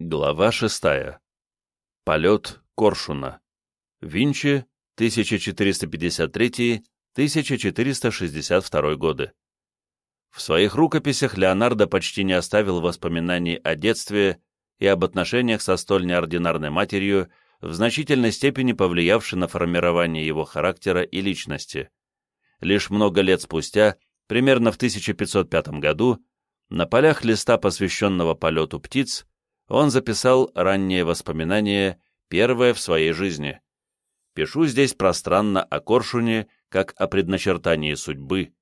Глава шестая. Полет Коршуна. Винчи, 1453-1462 годы. В своих рукописях Леонардо почти не оставил воспоминаний о детстве и об отношениях со столь неординарной матерью, в значительной степени повлиявшей на формирование его характера и личности. Лишь много лет спустя, примерно в 1505 году, на полях листа, посвященного полету птиц, он записал ранние воспоминания, первое в своей жизни. Пишу здесь пространно о Коршуне, как о предначертании судьбы,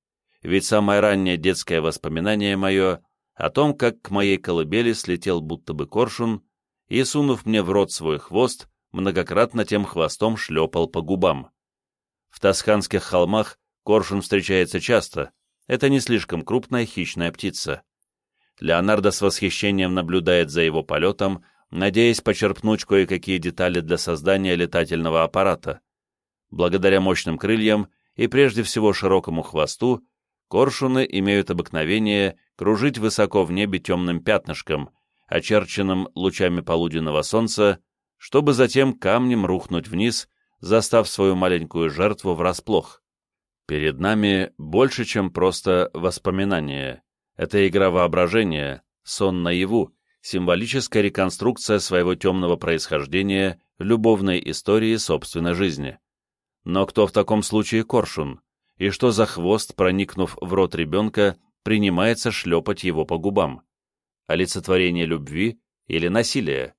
ведь самое раннее детское воспоминание мое о том, как к моей колыбели слетел будто бы коршун и, сунув мне в рот свой хвост, многократно тем хвостом шлепал по губам. В Тосканских холмах коршун встречается часто, это не слишком крупная хищная птица. Леонардо с восхищением наблюдает за его полетом, надеясь почерпнуть кое-какие детали для создания летательного аппарата. Благодаря мощным крыльям и прежде всего широкому хвосту, коршуны имеют обыкновение кружить высоко в небе темным пятнышком, очерченным лучами полуденного солнца, чтобы затем камнем рухнуть вниз, застав свою маленькую жертву врасплох. Перед нами больше, чем просто воспоминание. Это игра воображения, сон наяву, символическая реконструкция своего темного происхождения, любовной истории собственной жизни. Но кто в таком случае коршун? И что за хвост, проникнув в рот ребенка, принимается шлепать его по губам? Олицетворение любви или насилия?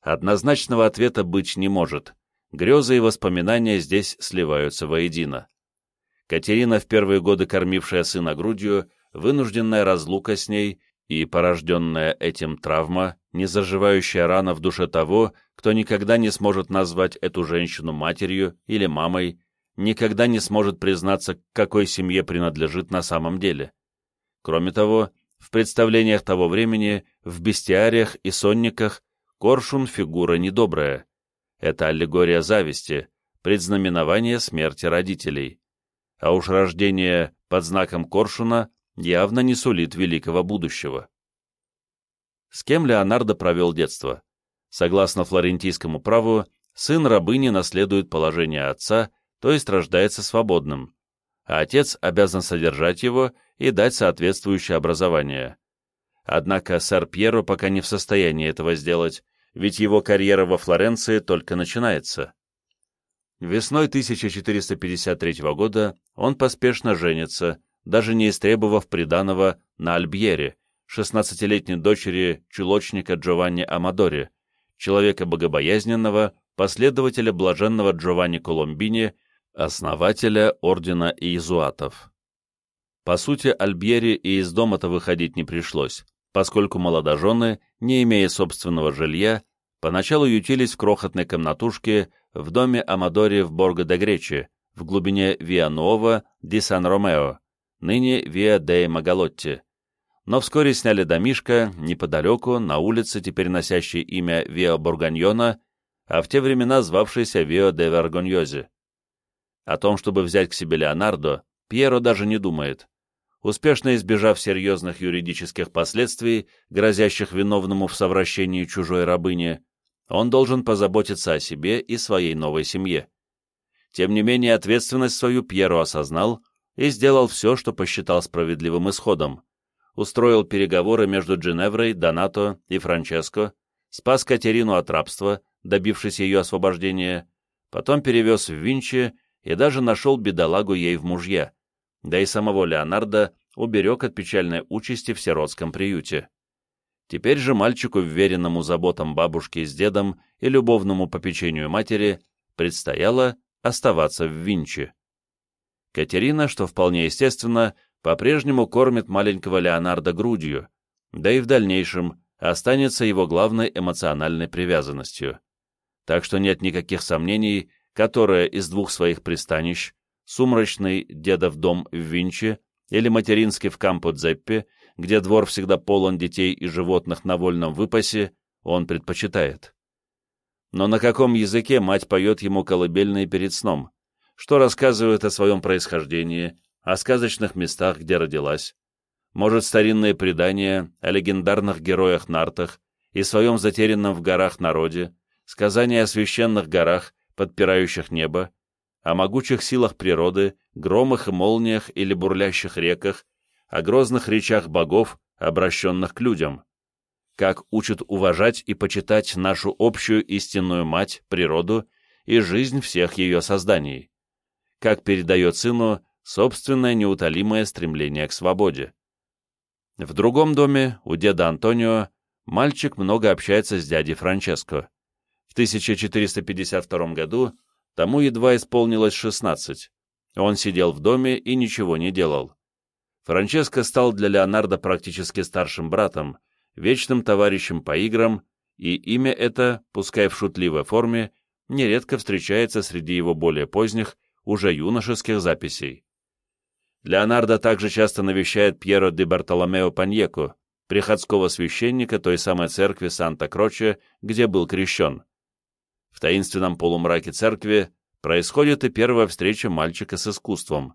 Однозначного ответа быть не может. Грезы и воспоминания здесь сливаются воедино. Катерина, в первые годы кормившая сына грудью, вынужденная разлука с ней и порожденная этим травма, не заживающая рана в душе того, кто никогда не сможет назвать эту женщину матерью или мамой, никогда не сможет признаться, к какой семье принадлежит на самом деле. Кроме того, в представлениях того времени, в бестиариях и сонниках, коршун — фигура недобрая. Это аллегория зависти, предзнаменование смерти родителей. А уж рождение под знаком коршуна явно не сулит великого будущего. С кем Леонардо провел детство? Согласно флорентийскому праву, сын рабыни наследует положение отца, то есть рождается свободным, а отец обязан содержать его и дать соответствующее образование. Однако сэр Пьеро пока не в состоянии этого сделать, ведь его карьера во Флоренции только начинается. Весной 1453 года он поспешно женится, даже не истребовав приданого на Альбьере, 16-летней дочери чулочника Джованни Амадори, человека богобоязненного, последователя блаженного Джованни Коломбини, основателя ордена иезуатов. По сути, Альбьери и из дома-то выходить не пришлось, поскольку молодожены, не имея собственного жилья, поначалу ютились в крохотной комнатушке в доме Амадори в Борго-де-Гречи, в глубине Виануова ди Сан-Ромео, ныне Виа де Магалотти, но вскоре сняли домишко неподалеку, на улице, теперь носящей имя Виа Бурганьона, а в те времена звавшейся Виа де Варгоньозе. О том, чтобы взять к себе Леонардо, Пьеро даже не думает. Успешно избежав серьезных юридических последствий, грозящих виновному в совращении чужой рабыни, он должен позаботиться о себе и своей новой семье. Тем не менее, ответственность свою Пьеро осознал и сделал все, что посчитал справедливым исходом. Устроил переговоры между Джиневрой, Донато и Франческо, спас Катерину от рабства, добившись ее освобождения, потом перевез в Винчи и даже нашел бедолагу ей в мужья, да и самого Леонардо уберег от печальной участи в сиротском приюте. Теперь же мальчику, вверенному заботам бабушки с дедом и любовному попечению матери, предстояло оставаться в Винчи. Катерина, что вполне естественно, по-прежнему кормит маленького Леонардо грудью, да и в дальнейшем останется его главной эмоциональной привязанностью. Так что нет никаких сомнений, которая из двух своих пристанищ, сумрачный дедов дом в Винче или материнский в Кампо-Дзеппе, где двор всегда полон детей и животных на вольном выпасе, он предпочитает. Но на каком языке мать поет ему колыбельные перед сном? Что рассказывает о своем происхождении, о сказочных местах, где родилась, может, старинные предания о легендарных героях-нартах и своем затерянном в горах народе, сказания о священных горах, подпирающих небо, о могучих силах природы, громах и молниях или бурлящих реках, о грозных речах богов, обращенных к людям, как учат уважать и почитать нашу общую истинную мать, природу и жизнь всех ее созданий, как передает сыну собственное неутолимое стремление к свободе. В другом доме, у деда Антонио, мальчик много общается с дядей Франческо. В 1452 году тому едва исполнилось 16. Он сидел в доме и ничего не делал. Франческо стал для Леонардо практически старшим братом, вечным товарищем по играм, и имя это, пускай в шутливой форме, нередко встречается среди его более поздних, уже юношеских записей. Леонардо также часто навещает Пьеро де Бартоломео Паньеку, приходского священника той самой церкви Санта-Кроче, где был крещен. В таинственном полумраке церкви происходит и первая встреча мальчика с искусством.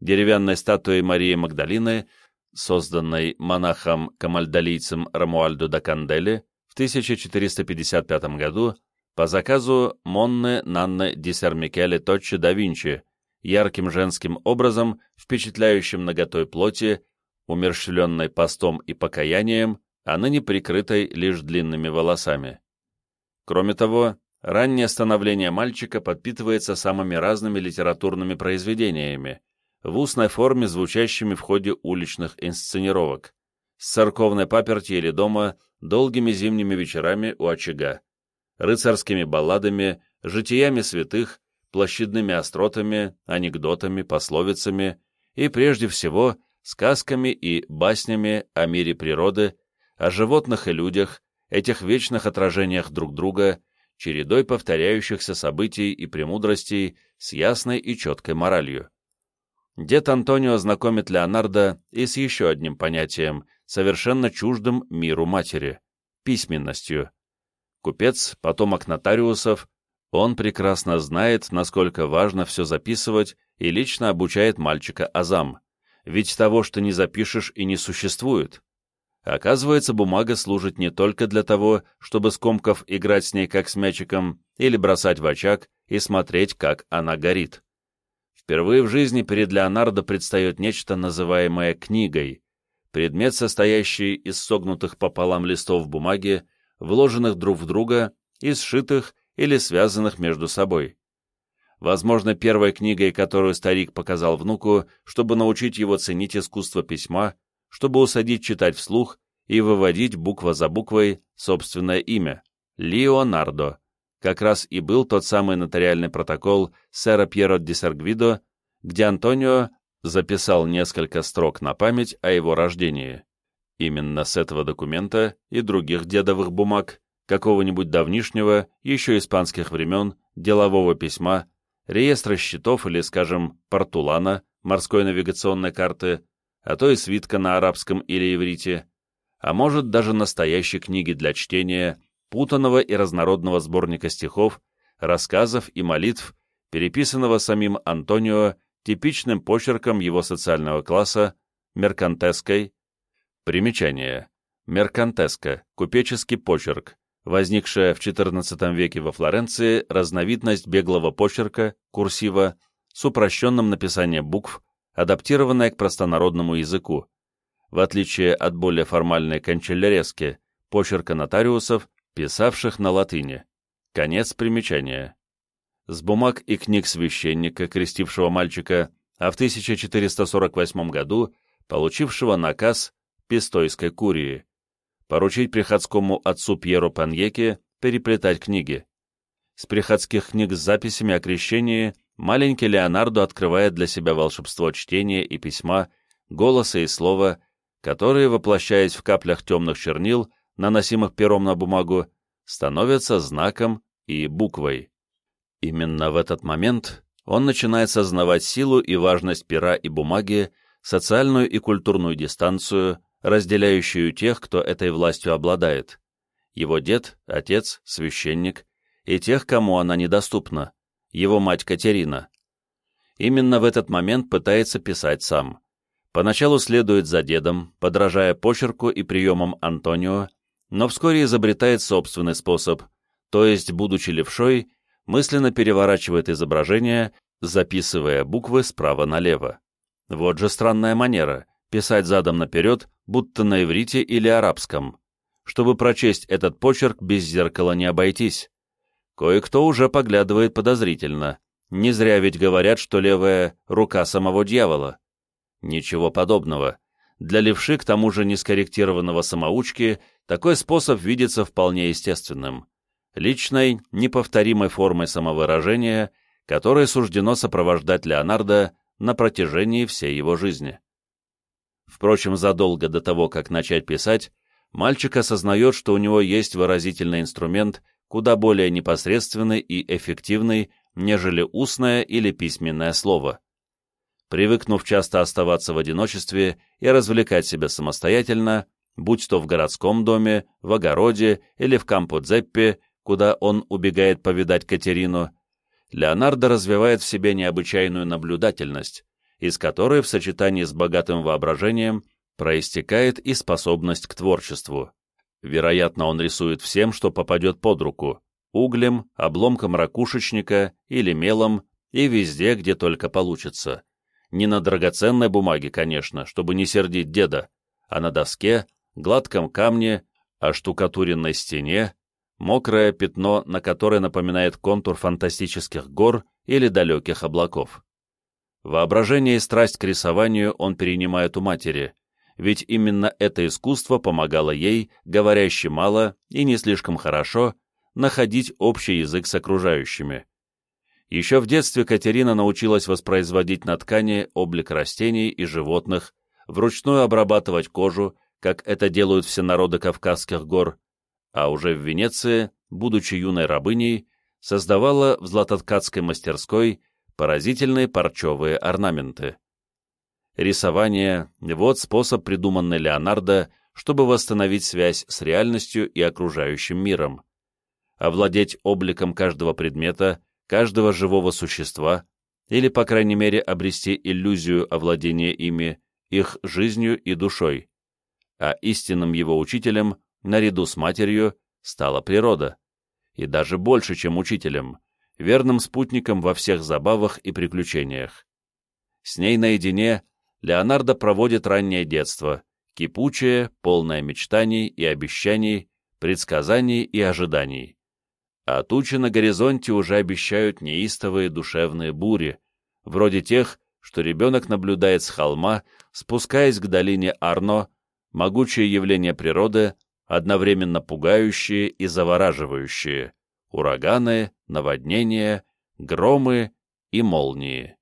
Деревянной статуей Марии Магдалины, созданной монахом-камальдалийцем Рамуальдо да Кандели в 1455 году по заказу Монны Нанны ди Сермикеле Точчи да Винчи, ярким женским образом, впечатляющим наготой плоти, умерщвленной постом и покаянием, а ныне прикрытой лишь длинными волосами. Кроме того, раннее становление мальчика подпитывается самыми разными литературными произведениями, в устной форме звучащими в ходе уличных инсценировок, с церковной паперти или дома долгими зимними вечерами у очага, рыцарскими балладами, житиями святых, площадными остротами, анекдотами, пословицами и, прежде всего, сказками и баснями о мире природы, о животных и людях, этих вечных отражениях друг друга, чередой повторяющихся событий и премудростей с ясной и четкой моралью. Дед Антонио знакомит Леонардо и с еще одним понятием, совершенно чуждым миру матери – письменностью. Купец, потомок нотариусов, он прекрасно знает, насколько важно все записывать и лично обучает мальчика азам, ведь того, что не запишешь и не существует. Оказывается, бумага служит не только для того, чтобы скомков играть с ней как с мячиком или бросать в очаг и смотреть, как она горит. Впервые в жизни перед Леонардо предстает нечто, называемое книгой, предмет, состоящий из согнутых пополам листов бумаги, вложенных друг в друга и сшитых или связанных между собой. Возможно, первой книгой, которую старик показал внуку, чтобы научить его ценить искусство письма, чтобы усадить читать вслух и выводить буква за буквой собственное имя — Леонардо. Как раз и был тот самый нотариальный протокол сэра Пьеро ди Саргвидо, где Антонио записал несколько строк на память о его рождении. Именно с этого документа и других дедовых бумаг какого-нибудь давнишнего, еще испанских времен, делового письма, реестра счетов или, скажем, портулана, морской навигационной карты, а то и свитка на арабском или иврите, а может даже настоящей книги для чтения, путанного и разнородного сборника стихов, рассказов и молитв, переписанного самим Антонио типичным почерком его социального класса, меркантеской. Примечание. Меркантеска, купеческий почерк, возникшая в XIV веке во Флоренции разновидность беглого почерка, курсива, с упрощенным написанием букв, адаптированная к простонародному языку, в отличие от более формальной канчеллерески, почерка нотариусов, писавших на латыни. Конец примечания. С бумаг и книг священника, крестившего мальчика, а в 1448 году получившего наказ Пистойской курии поручить приходскому отцу Пьеру Паньеке переплетать книги. С приходских книг с записями о крещении маленький Леонардо открывает для себя волшебство чтения и письма, голоса и слова, которые, воплощаясь в каплях темных чернил, наносимых пером на бумагу, становятся знаком и буквой. Именно в этот момент он начинает сознавать силу и важность пера и бумаги, социальную и культурную дистанцию, разделяющую тех, кто этой властью обладает. Его дед, отец, священник, и тех, кому она недоступна, его мать Катерина. Именно в этот момент пытается писать сам. Поначалу следует за дедом, подражая почерку и приемам Антонио, но вскоре изобретает собственный способ, то есть, будучи левшой, мысленно переворачивает изображение, записывая буквы справа налево. Вот же странная манера — писать задом наперед, будто на иврите или арабском. Чтобы прочесть этот почерк, без зеркала не обойтись. Кое-кто уже поглядывает подозрительно. Не зря ведь говорят, что левая — рука самого дьявола. Ничего подобного. Для левши, к тому же нескорректированного самоучки, такой способ видится вполне естественным. Личной, неповторимой формой самовыражения, которой суждено сопровождать Леонардо на протяжении всей его жизни. Впрочем, задолго до того, как начать писать, мальчик осознает, что у него есть выразительный инструмент, куда более непосредственный и эффективный, нежели устное или письменное слово. Привыкнув часто оставаться в одиночестве и развлекать себя самостоятельно, будь то в городском доме, в огороде или в Кампо-Дзеппе, куда он убегает повидать Катерину, Леонардо развивает в себе необычайную наблюдательность, из которой в сочетании с богатым воображением проистекает и способность к творчеству. Вероятно, он рисует всем, что попадет под руку – углем, обломком ракушечника или мелом, и везде, где только получится. Не на драгоценной бумаге, конечно, чтобы не сердить деда, а на доске, гладком камне, оштукатуренной стене, мокрое пятно, на которое напоминает контур фантастических гор или далеких облаков. Воображение и страсть к рисованию он перенимает у матери, ведь именно это искусство помогало ей, говорящей мало и не слишком хорошо, находить общий язык с окружающими. Еще в детстве Катерина научилась воспроизводить на ткани облик растений и животных, вручную обрабатывать кожу, как это делают все народы Кавказских гор, а уже в Венеции, будучи юной рабыней, создавала в златоткацкой мастерской поразительные парчевые орнаменты. Рисование – вот способ, придуманный Леонардо, чтобы восстановить связь с реальностью и окружающим миром. Овладеть обликом каждого предмета, каждого живого существа, или, по крайней мере, обрести иллюзию овладения ими, их жизнью и душой. А истинным его учителем – наряду с матерью, стала природа. И даже больше, чем учителем, верным спутником во всех забавах и приключениях. С ней наедине Леонардо проводит раннее детство, кипучее, полное мечтаний и обещаний, предсказаний и ожиданий. А тучи на горизонте уже обещают неистовые душевные бури, вроде тех, что ребенок наблюдает с холма, спускаясь к долине Арно, могучее явление природы, одновременно пугающие и завораживающие, ураганы, наводнения, громы и молнии.